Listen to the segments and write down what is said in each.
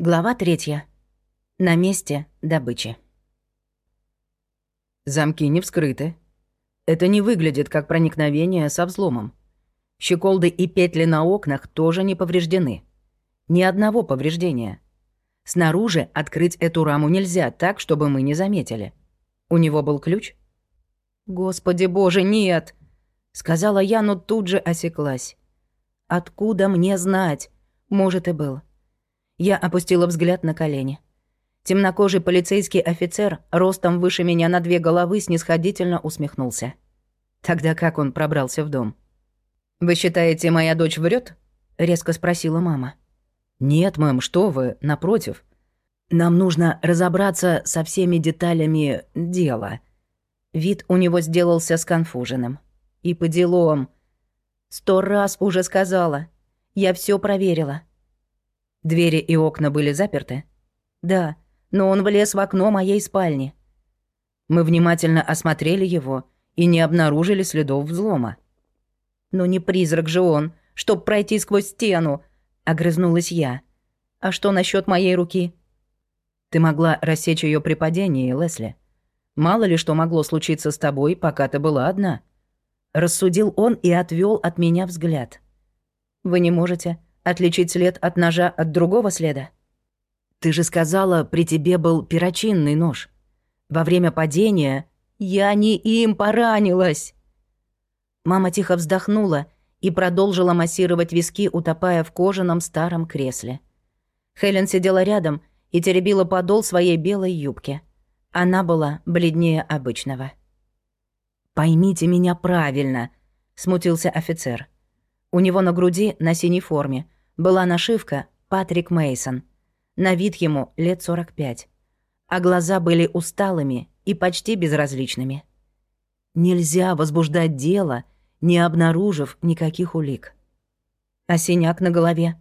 Глава третья. На месте добычи. Замки не вскрыты. Это не выглядит как проникновение со взломом. Щеколды и петли на окнах тоже не повреждены. Ни одного повреждения. Снаружи открыть эту раму нельзя так, чтобы мы не заметили. У него был ключ? «Господи боже, нет!» — сказала я, но тут же осеклась. «Откуда мне знать? Может, и был». Я опустила взгляд на колени. Темнокожий полицейский офицер, ростом выше меня на две головы, снисходительно усмехнулся. Тогда как он пробрался в дом? «Вы считаете, моя дочь врет? резко спросила мама. «Нет, мэм, что вы, напротив. Нам нужно разобраться со всеми деталями дела». Вид у него сделался сконфуженным. И по делам. Сто раз уже сказала. Я все проверила. Двери и окна были заперты? Да, но он влез в окно моей спальни. Мы внимательно осмотрели его и не обнаружили следов взлома. Но не призрак же он, чтоб пройти сквозь стену, огрызнулась я. А что насчет моей руки? Ты могла рассечь ее при падении, Лесли. Мало ли что могло случиться с тобой, пока ты была одна. Рассудил он и отвел от меня взгляд. Вы не можете Отличить след от ножа от другого следа? Ты же сказала, при тебе был перочинный нож. Во время падения я не им поранилась. Мама тихо вздохнула и продолжила массировать виски, утопая в кожаном старом кресле. Хелен сидела рядом и теребила подол своей белой юбки. Она была бледнее обычного. «Поймите меня правильно», — смутился офицер. У него на груди, на синей форме, была нашивка «Патрик Мейсон. На вид ему лет 45. А глаза были усталыми и почти безразличными. Нельзя возбуждать дело, не обнаружив никаких улик. А синяк на голове?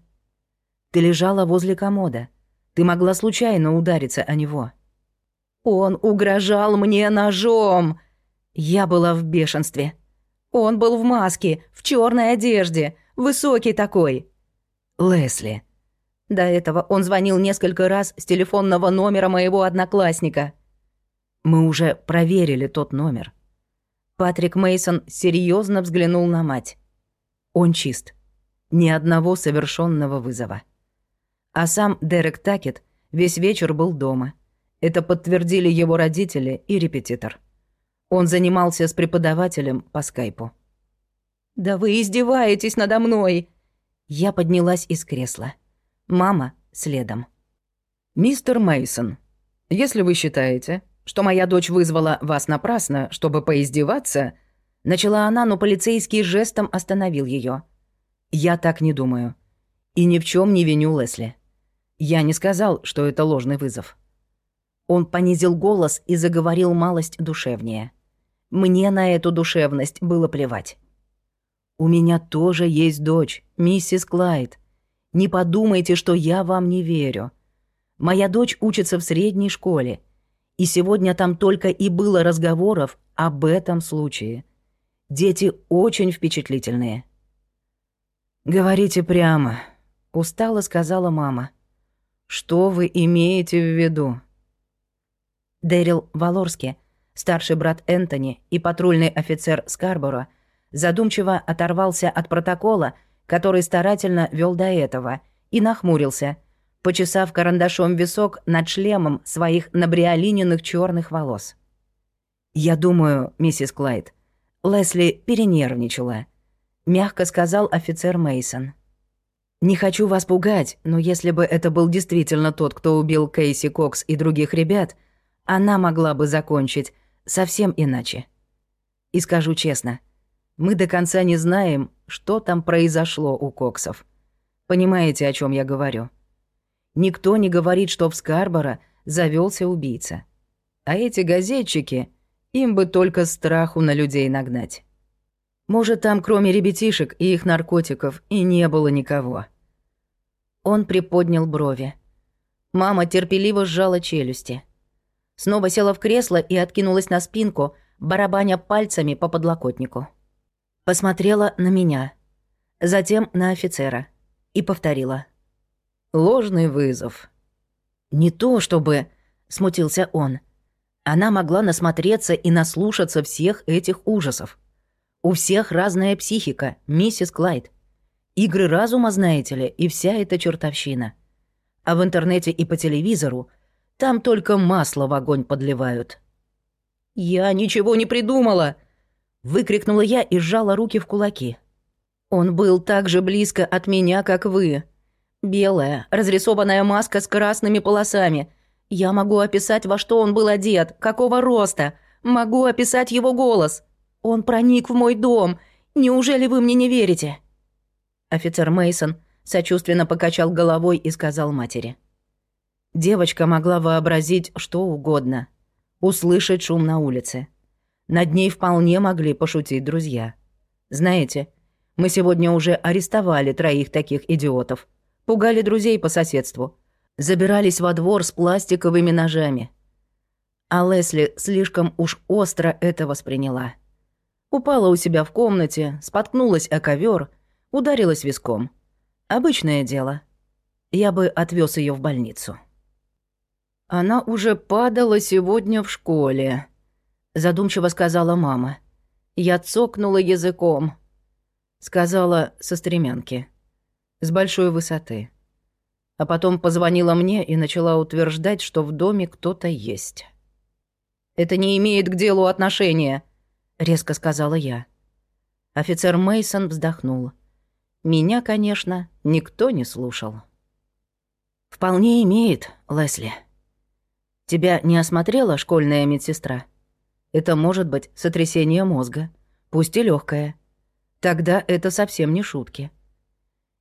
Ты лежала возле комода. Ты могла случайно удариться о него. Он угрожал мне ножом. Я была в бешенстве. Он был в маске, в черной одежде, высокий такой. Лесли. До этого он звонил несколько раз с телефонного номера моего одноклассника. Мы уже проверили тот номер. Патрик Мейсон серьезно взглянул на мать. Он чист. Ни одного совершенного вызова. А сам Дерек Такет весь вечер был дома. Это подтвердили его родители и репетитор. Он занимался с преподавателем по скайпу. «Да вы издеваетесь надо мной!» Я поднялась из кресла. Мама следом. «Мистер Мейсон, если вы считаете, что моя дочь вызвала вас напрасно, чтобы поиздеваться...» Начала она, но полицейский жестом остановил ее. «Я так не думаю. И ни в чем не виню Лесли. Я не сказал, что это ложный вызов». Он понизил голос и заговорил малость душевнее. Мне на эту душевность было плевать. У меня тоже есть дочь, миссис Клайд. Не подумайте, что я вам не верю. Моя дочь учится в средней школе, и сегодня там только и было разговоров об этом случае. Дети очень впечатлительные. «Говорите прямо», — устало сказала мама. «Что вы имеете в виду?» Дэрил Валорски, старший брат Энтони и патрульный офицер Скарборо — задумчиво оторвался от протокола, который старательно вел до этого, и нахмурился, почесав карандашом висок над шлемом своих набриолиненных черных волос. «Я думаю, миссис Клайд, Лесли перенервничала», — мягко сказал офицер Мейсон. «Не хочу вас пугать, но если бы это был действительно тот, кто убил Кейси Кокс и других ребят, она могла бы закончить совсем иначе. И скажу честно — мы до конца не знаем, что там произошло у Коксов. Понимаете, о чем я говорю? Никто не говорит, что в Скарборо завелся убийца. А эти газетчики, им бы только страху на людей нагнать. Может, там кроме ребятишек и их наркотиков и не было никого. Он приподнял брови. Мама терпеливо сжала челюсти. Снова села в кресло и откинулась на спинку, барабаня пальцами по подлокотнику. Посмотрела на меня, затем на офицера и повторила. «Ложный вызов. «Не то чтобы...» — смутился он. Она могла насмотреться и наслушаться всех этих ужасов. У всех разная психика, миссис Клайд. Игры разума, знаете ли, и вся эта чертовщина. А в интернете и по телевизору там только масло в огонь подливают. «Я ничего не придумала!» — выкрикнула я и сжала руки в кулаки. «Он был так же близко от меня, как вы. Белая, разрисованная маска с красными полосами — я могу описать, во что он был одет, какого роста. Могу описать его голос. Он проник в мой дом. Неужели вы мне не верите?» Офицер Мейсон сочувственно покачал головой и сказал матери. Девочка могла вообразить что угодно. Услышать шум на улице. Над ней вполне могли пошутить друзья. Знаете, мы сегодня уже арестовали троих таких идиотов. Пугали друзей по соседству забирались во двор с пластиковыми ножами. А Лесли слишком уж остро это восприняла. Упала у себя в комнате, споткнулась о ковер, ударилась виском. Обычное дело. Я бы отвез ее в больницу. Она уже падала сегодня в школе, задумчиво сказала мама. Я цокнула языком. Сказала со стремянки. С большой высоты а потом позвонила мне и начала утверждать, что в доме кто-то есть. «Это не имеет к делу отношения», — резко сказала я. Офицер Мейсон вздохнул. Меня, конечно, никто не слушал. «Вполне имеет, Лесли. Тебя не осмотрела школьная медсестра? Это может быть сотрясение мозга, пусть и легкое. Тогда это совсем не шутки».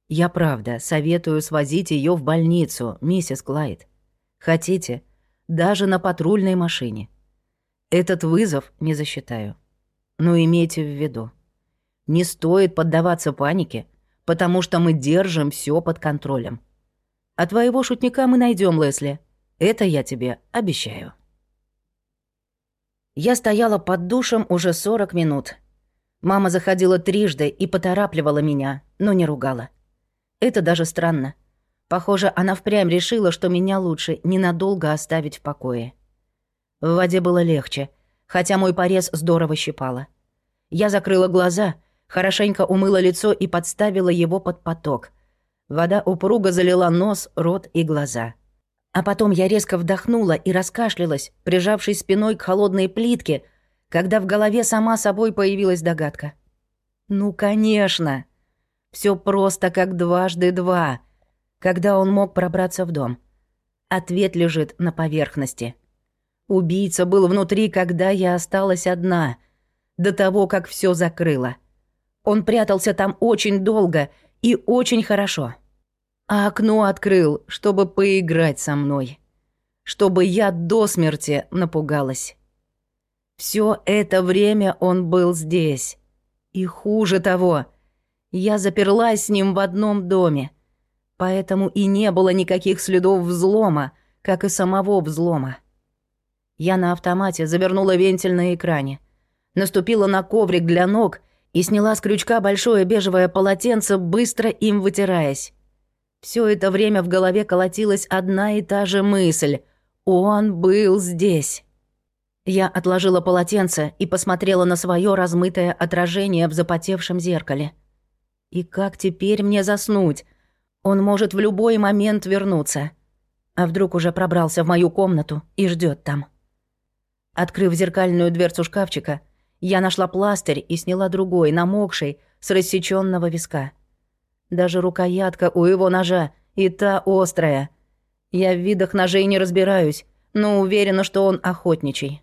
Я правда советую свозить ее в больницу, миссис Клайд. Хотите, даже на патрульной машине. Этот вызов не засчитаю. Но имейте в виду, не стоит поддаваться панике, потому что мы держим все под контролем. А твоего шутника мы найдем, Лесли. Это я тебе обещаю. Я стояла под душем уже 40 минут. Мама заходила трижды и поторапливала меня, но не ругала. Это даже странно. Похоже, она впрямь решила, что меня лучше ненадолго оставить в покое. В воде было легче, хотя мой порез здорово щипало. Я закрыла глаза, хорошенько умыла лицо и подставила его под поток. Вода упруго залила нос, рот и глаза. А потом я резко вдохнула и раскашлялась, прижавшись спиной к холодной плитке, когда в голове сама собой появилась догадка. «Ну, конечно!» Все просто как дважды два. Когда он мог пробраться в дом? Ответ лежит на поверхности. Убийца был внутри, когда я осталась одна, до того, как все закрыло. Он прятался там очень долго и очень хорошо. А окно открыл, чтобы поиграть со мной. Чтобы я до смерти напугалась. Все это время он был здесь. И хуже того, я заперлась с ним в одном доме, поэтому и не было никаких следов взлома, как и самого взлома. Я на автомате завернула вентиль на экране, наступила на коврик для ног и сняла с крючка большое бежевое полотенце, быстро им вытираясь. Все это время в голове колотилась одна и та же мысль. Он был здесь. Я отложила полотенце и посмотрела на свое размытое отражение в запотевшем зеркале. И как теперь мне заснуть? Он может в любой момент вернуться. А вдруг уже пробрался в мою комнату и ждет там? Открыв зеркальную дверцу шкафчика, я нашла пластырь и сняла другой, намокший, с рассеченного виска. Даже рукоятка у его ножа, и та острая. Я в видах ножей не разбираюсь, но уверена, что он охотничий.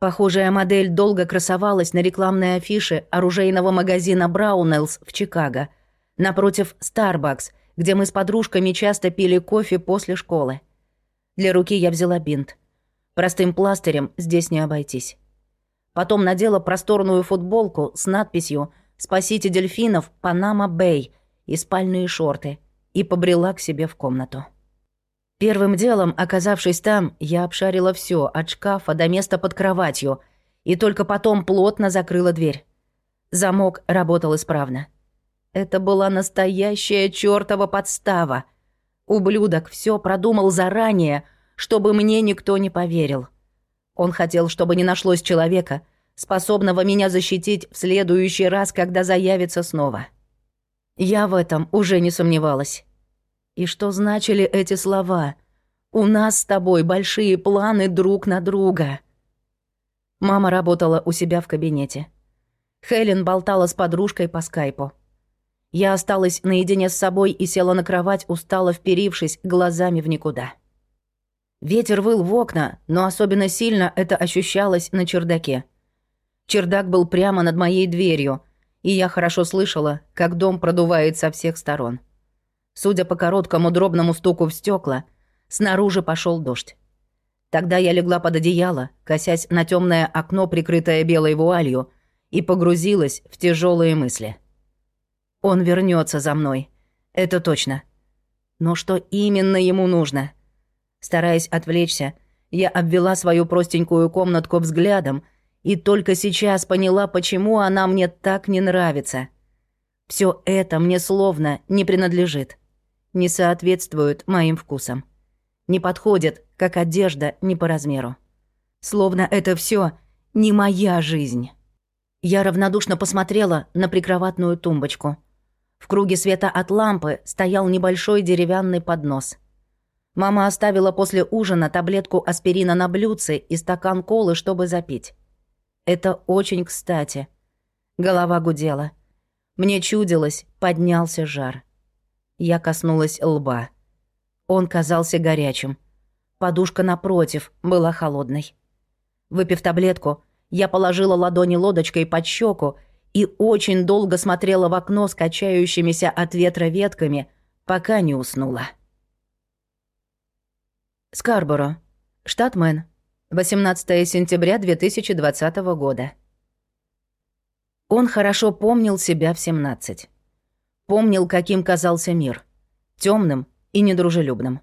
Похожая модель долго красовалась на рекламной афише оружейного магазина Браунеллс в Чикаго, напротив Starbucks, где мы с подружками часто пили кофе после школы. Для руки я взяла бинт. Простым пластырем здесь не обойтись. Потом надела просторную футболку с надписью «Спасите дельфинов, Панама Бэй» и спальные шорты и побрела к себе в комнату. Первым делом, оказавшись там, я обшарила все от шкафа до места под кроватью, и только потом плотно закрыла дверь. Замок работал исправно. Это была настоящая чёртова подстава. Ублюдок все продумал заранее, чтобы мне никто не поверил. Он хотел, чтобы не нашлось человека, способного меня защитить в следующий раз, когда заявится снова. Я в этом уже не сомневалась. И что значили эти слова? «У нас с тобой большие планы друг на друга». Мама работала у себя в кабинете. Хелен болтала с подружкой по скайпу. Я осталась наедине с собой и села на кровать, устало вперившись глазами в никуда. Ветер выл в окна, но особенно сильно это ощущалось на чердаке. Чердак был прямо над моей дверью, и я хорошо слышала, как дом продувает со всех сторон. Судя по короткому дробному стуку в стекла, снаружи пошел дождь. Тогда я легла под одеяло, косясь на темное окно, прикрытое белой вуалью, и погрузилась в тяжелые мысли. Он вернется за мной. Это точно. Но что именно ему нужно? Стараясь отвлечься, я обвела свою простенькую комнатку взглядом и только сейчас поняла, почему она мне так не нравится. Все это мне словно не принадлежит не соответствуют моим вкусам. Не подходят, как одежда, не по размеру. Словно это все не моя жизнь. Я равнодушно посмотрела на прикроватную тумбочку. В круге света от лампы стоял небольшой деревянный поднос. Мама оставила после ужина таблетку аспирина на блюдце и стакан колы, чтобы запить. Это очень кстати. Голова гудела. Мне чудилось, поднялся жар. Я коснулась лба. Он казался горячим. Подушка напротив была холодной. Выпив таблетку, я положила ладони лодочкой под щеку и очень долго смотрела в окно с качающимися от ветра ветками, пока не уснула. Скарборо, штат Мэн, 18 сентября 2020 года. Он хорошо помнил себя в 17. Помнил, каким казался мир. темным и недружелюбным.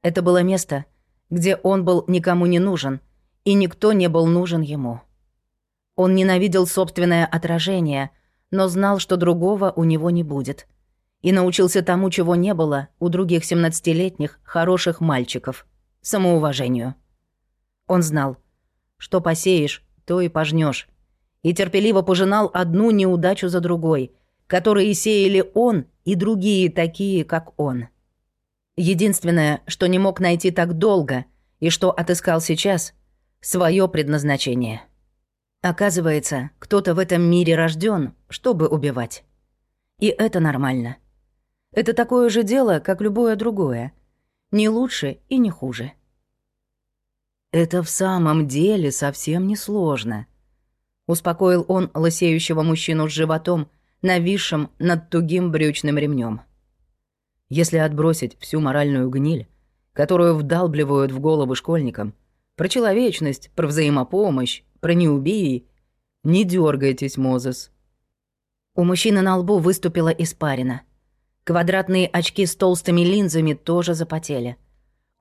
Это было место, где он был никому не нужен, и никто не был нужен ему. Он ненавидел собственное отражение, но знал, что другого у него не будет. И научился тому, чего не было у других 17-летних хороших мальчиков — самоуважению. Он знал, что посеешь, то и пожнешь, и терпеливо пожинал одну неудачу за другой — которые сеяли он и другие такие, как он. Единственное, что не мог найти так долго и что отыскал сейчас — свое предназначение. Оказывается, кто-то в этом мире рожден, чтобы убивать. И это нормально. Это такое же дело, как любое другое. Не лучше и не хуже. «Это в самом деле совсем не сложно», — успокоил он лысеющего мужчину с животом — нависшим над тугим брючным ремнем. Если отбросить всю моральную гниль, которую вдалбливают в головы школьникам, про человечность, про взаимопомощь, про не не дергайтесь, Мозес. У мужчины на лбу выступила испарина. Квадратные очки с толстыми линзами тоже запотели.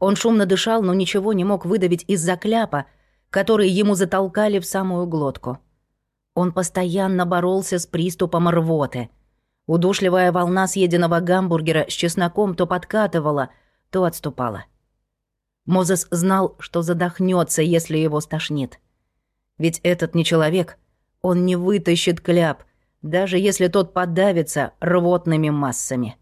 Он шумно дышал, но ничего не мог выдавить из-за кляпа, который ему затолкали в самую глотку. Он постоянно боролся с приступом рвоты. Удушливая волна съеденного гамбургера с чесноком то подкатывала, то отступала. Мозес знал, что задохнется, если его стошнит. Ведь этот не человек, он не вытащит кляп, даже если тот подавится рвотными массами.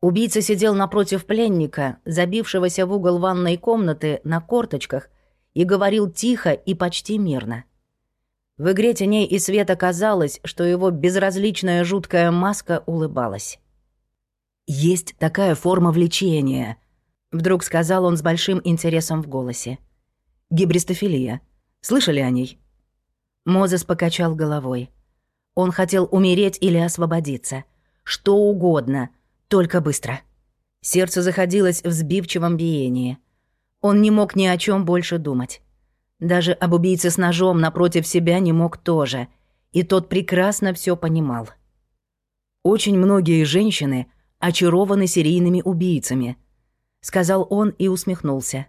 Убийца сидел напротив пленника, забившегося в угол ванной комнаты на корточках, и говорил тихо и почти мирно. В игре теней и света казалось, что его безразличная жуткая маска улыбалась. «Есть такая форма влечения», — вдруг сказал он с большим интересом в голосе. «Гибристофилия. Слышали о ней?» Мозес покачал головой. Он хотел умереть или освободиться. Что угодно, только быстро. Сердце заходилось в сбивчивом биении. Он не мог ни о чем больше думать. Даже об убийце с ножом напротив себя не мог тоже, и тот прекрасно все понимал. «Очень многие женщины очарованы серийными убийцами», — сказал он и усмехнулся.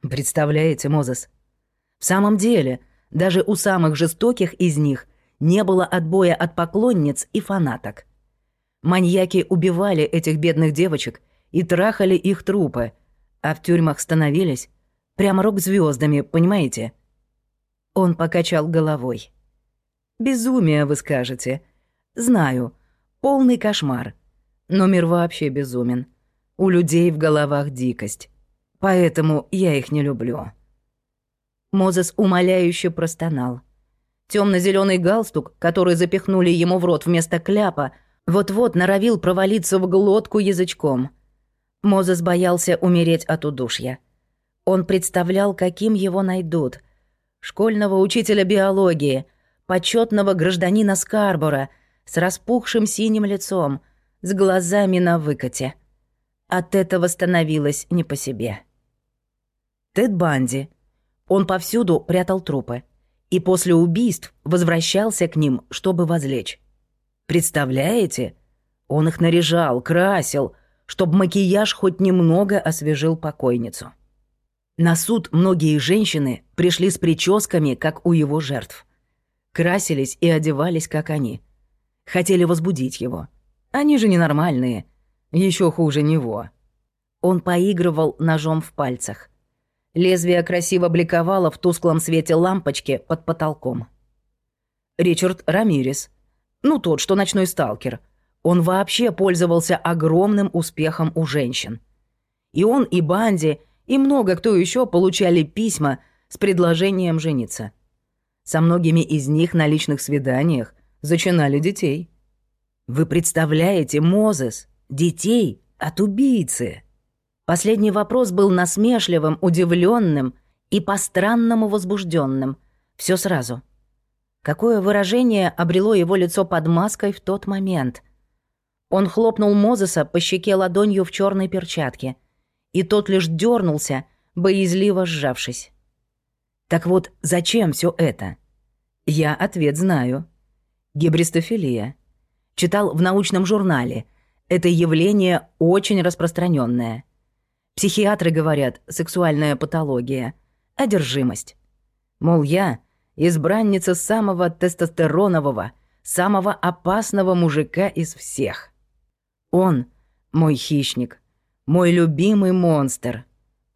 «Представляете, Мозес? В самом деле, даже у самых жестоких из них не было отбоя от поклонниц и фанаток. Маньяки убивали этих бедных девочек и трахали их трупы, а в тюрьмах становились прямо рок-звездами, понимаете? Он покачал головой. «Безумие, вы скажете. Знаю, полный кошмар. Но мир вообще безумен. У людей в головах дикость. Поэтому я их не люблю». Мозес умоляюще простонал. Темно-зеленый галстук, который запихнули ему в рот вместо кляпа, вот-вот норовил провалиться в глотку язычком. Мозес боялся умереть от удушья. Он представлял, каким его найдут. Школьного учителя биологии, почетного гражданина Скарбора, с распухшим синим лицом, с глазами на выкате. От этого становилось не по себе. Тед Банди. Он повсюду прятал трупы и после убийств возвращался к ним, чтобы возлечь. Представляете? Он их наряжал, красил, чтобы макияж хоть немного освежил покойницу. На суд многие женщины пришли с прическами, как у его жертв. Красились и одевались, как они. Хотели возбудить его. Они же ненормальные. Еще хуже него. Он поигрывал ножом в пальцах. Лезвие красиво бликовало в тусклом свете лампочки под потолком. Ричард Рамирес. Ну, тот, что ночной сталкер. Он вообще пользовался огромным успехом у женщин. И он, и Банди, и много кто еще получали письма с предложением жениться. Со многими из них на личных свиданиях зачинали детей. Вы представляете, Мозес, детей от убийцы? Последний вопрос был насмешливым, удивленным и по-странному возбужденным. Все сразу. Какое выражение обрело его лицо под маской в тот момент? Он хлопнул Мозеса по щеке ладонью в черной перчатке, и тот лишь дернулся, боязливо сжавшись. Так вот, зачем все это? Я ответ знаю. Гибристофилия. Читал в научном журнале. Это явление очень распространенное. Психиатры говорят, сексуальная патология, одержимость. Мол, я избранница самого тестостеронового, самого опасного мужика из всех. Он мой хищник, мой любимый монстр.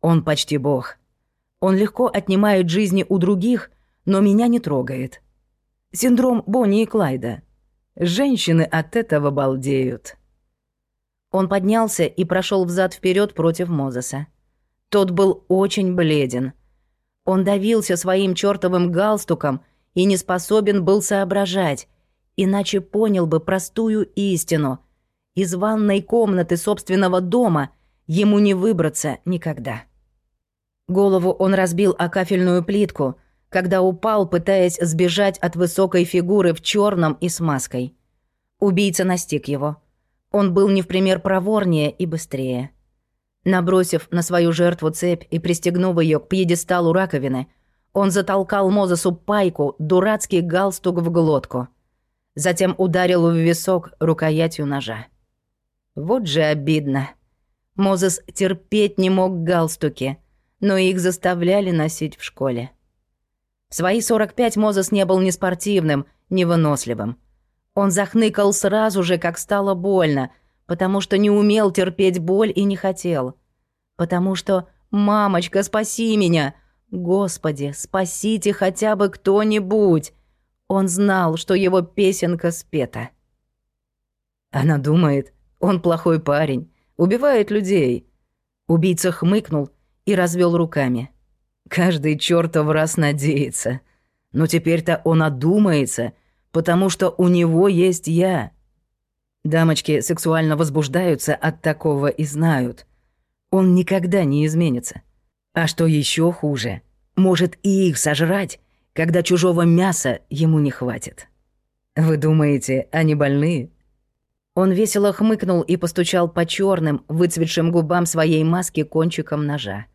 Он почти бог. Он легко отнимает жизни у других, но меня не трогает. Синдром Бонни и Клайда. Женщины от этого балдеют. Он поднялся и прошел взад вперед против Мозеса. Тот был очень бледен. Он давился своим чертовым галстуком и не способен был соображать, иначе понял бы простую истину. Из ванной комнаты собственного дома ему не выбраться никогда. Голову он разбил о кафельную плитку, когда упал, пытаясь сбежать от высокой фигуры в черном и с маской. Убийца настиг его — он был не в пример проворнее и быстрее. Набросив на свою жертву цепь и пристегнув ее к пьедесталу раковины, он затолкал Мозесу пайку, дурацкий галстук в глотку. Затем ударил в висок рукоятью ножа. Вот же обидно. Мозес терпеть не мог галстуки, но их заставляли носить в школе. В свои 45 Мозес не был ни спортивным, ни выносливым. Он захныкал сразу же, как стало больно, потому что не умел терпеть боль и не хотел. Потому что «Мамочка, спаси меня!» «Господи, спасите хотя бы кто-нибудь!» Он знал, что его песенка спета. Она думает, он плохой парень, убивает людей. Убийца хмыкнул и развел руками. Каждый чертов раз надеется. Но теперь-то он одумается потому что у него есть я. Дамочки сексуально возбуждаются от такого и знают. Он никогда не изменится. А что еще хуже, может и их сожрать, когда чужого мяса ему не хватит. Вы думаете, они больные? Он весело хмыкнул и постучал по черным, выцветшим губам своей маски кончиком ножа.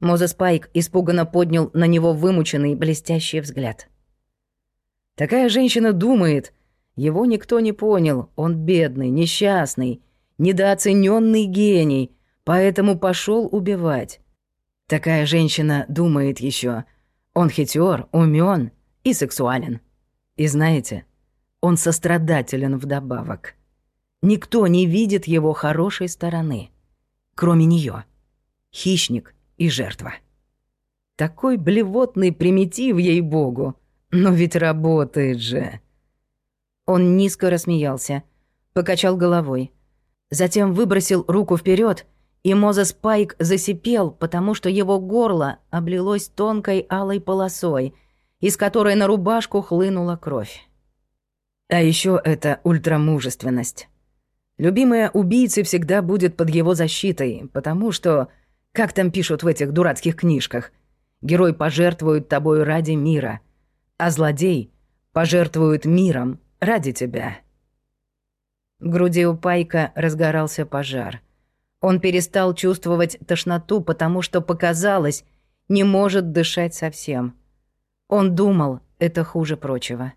Мозес Пайк испуганно поднял на него вымученный блестящий взгляд. Такая женщина думает. Его никто не понял. Он бедный, несчастный, недооцененный гений, поэтому пошел убивать. Такая женщина думает еще. Он хитер, умен и сексуален. И знаете, он сострадателен вдобавок. Никто не видит его хорошей стороны. кроме нее. Хищник и жертва. Такой блевотный примитив, ей-богу. Но ведь работает же. Он низко рассмеялся, покачал головой. Затем выбросил руку вперед, и Мозес Пайк засипел, потому что его горло облилось тонкой алой полосой, из которой на рубашку хлынула кровь. А еще это ультрамужественность. Любимая убийцы всегда будет под его защитой, потому что, как там пишут в этих дурацких книжках, герой пожертвует тобой ради мира, а злодей пожертвует миром ради тебя. В груди у Пайка разгорался пожар. Он перестал чувствовать тошноту, потому что показалось, не может дышать совсем. Он думал, это хуже прочего.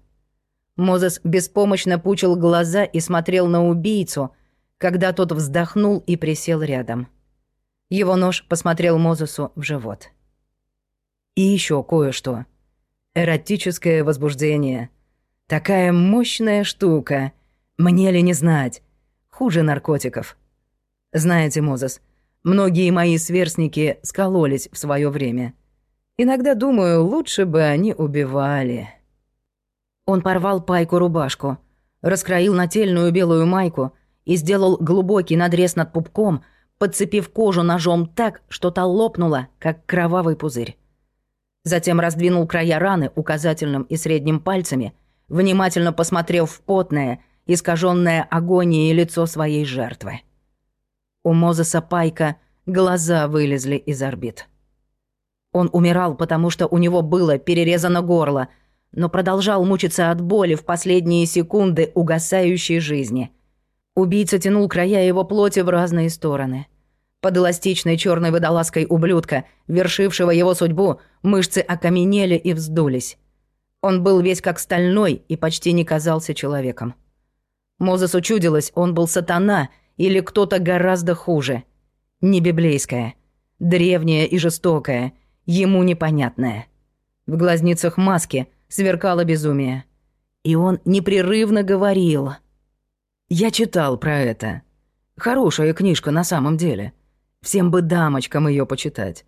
Мозес беспомощно пучил глаза и смотрел на убийцу, когда тот вздохнул и присел рядом. Его нож посмотрел Мозесу в живот. И еще кое-что. Эротическое возбуждение. Такая мощная штука. Мне ли не знать? Хуже наркотиков. Знаете, Мозес, многие мои сверстники скололись в свое время. Иногда думаю, лучше бы они убивали. Он порвал пайку рубашку, раскроил нательную белую майку и сделал глубокий надрез над пупком, подцепив кожу ножом так, что та лопнула, как кровавый пузырь. Затем раздвинул края раны указательным и средним пальцами, внимательно посмотрев в потное, искаженное агонией лицо своей жертвы. У Мозеса Пайка глаза вылезли из орбит. Он умирал, потому что у него было перерезано горло — но продолжал мучиться от боли в последние секунды угасающей жизни. Убийца тянул края его плоти в разные стороны. Под эластичной черной водолазкой ублюдка, вершившего его судьбу, мышцы окаменели и вздулись. Он был весь как стальной и почти не казался человеком. Мозесу чудилось, он был сатана или кто-то гораздо хуже. Не библейское, древнее и жестокое, ему непонятное. В глазницах маски – сверкало безумие. И он непрерывно говорил. «Я читал про это. Хорошая книжка на самом деле. Всем бы дамочкам ее почитать.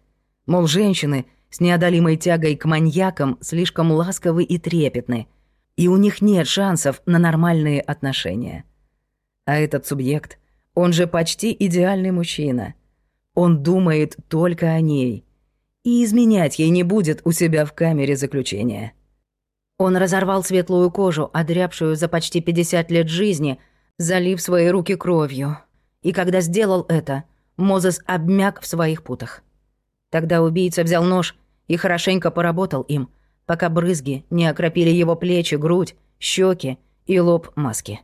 Мол, женщины с неодолимой тягой к маньякам слишком ласковы и трепетны, и у них нет шансов на нормальные отношения. А этот субъект, он же почти идеальный мужчина. Он думает только о ней. И изменять ей не будет у себя в камере заключения. Он разорвал светлую кожу, одрябшую за почти 50 лет жизни, залив свои руки кровью. И когда сделал это, Мозес обмяк в своих путах. Тогда убийца взял нож и хорошенько поработал им, пока брызги не окропили его плечи, грудь, щеки и лоб маски.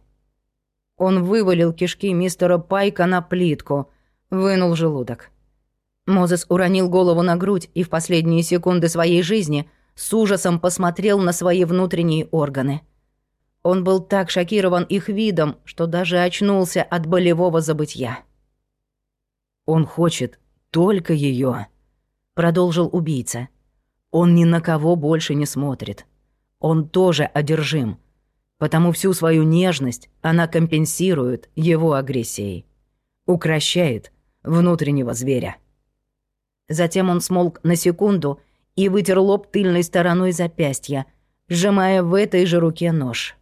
Он вывалил кишки мистера Пайка на плитку, вынул желудок. Мозес уронил голову на грудь и в последние секунды своей жизни – с ужасом посмотрел на свои внутренние органы. Он был так шокирован их видом, что даже очнулся от болевого забытья. «Он хочет только ее, продолжил убийца. «Он ни на кого больше не смотрит. Он тоже одержим, потому всю свою нежность она компенсирует его агрессией, укращает внутреннего зверя». Затем он смолк на секунду и вытер лоб тыльной стороной запястья, сжимая в этой же руке нож.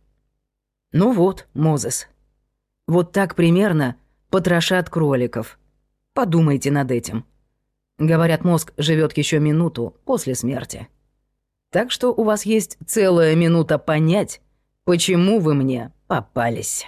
«Ну вот, Мозес, вот так примерно потрошат кроликов. Подумайте над этим. Говорят, мозг живет еще минуту после смерти. Так что у вас есть целая минута понять, почему вы мне попались».